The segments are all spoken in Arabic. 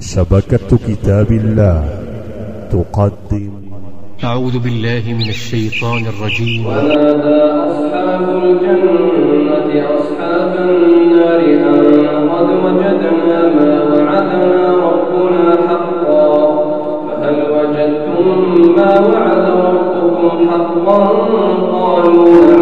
شبكة كتاب الله تقدم. أعوذ بالله من الشيطان الرجيم. ونادى أصحاب الجنة أصحاب النار أن قد وجدنا ما وعدنا ربنا حقا فهل وجدتم ما وعد ربكم حقا؟ قالوا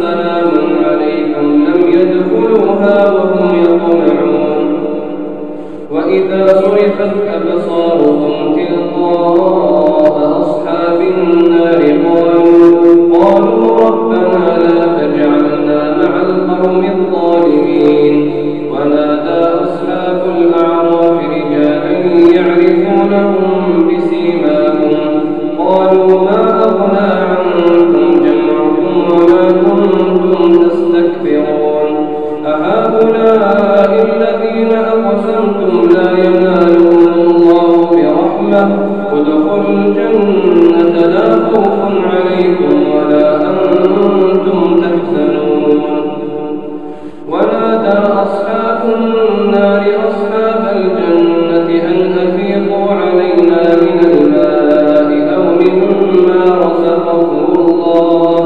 سلام عليكم لم يدخلوها وإذا صرفت أبصارهم تلقاء أصحاب النار قالوا قالوا ربنا لا تجعلنا مع القوم الظالمين ونادى أصحاب الأعراف رجالا يعرفونهم بسيماهم قالوا ما برحمة ادخلوا الجنة لا خوف عليكم ولا أنتم تحزنون. ونادى أصحاب النار أصحاب الجنة أن أفيضوا علينا من الماء أو مما رزقكم الله.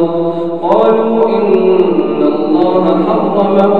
قالوا إن الله الكافرين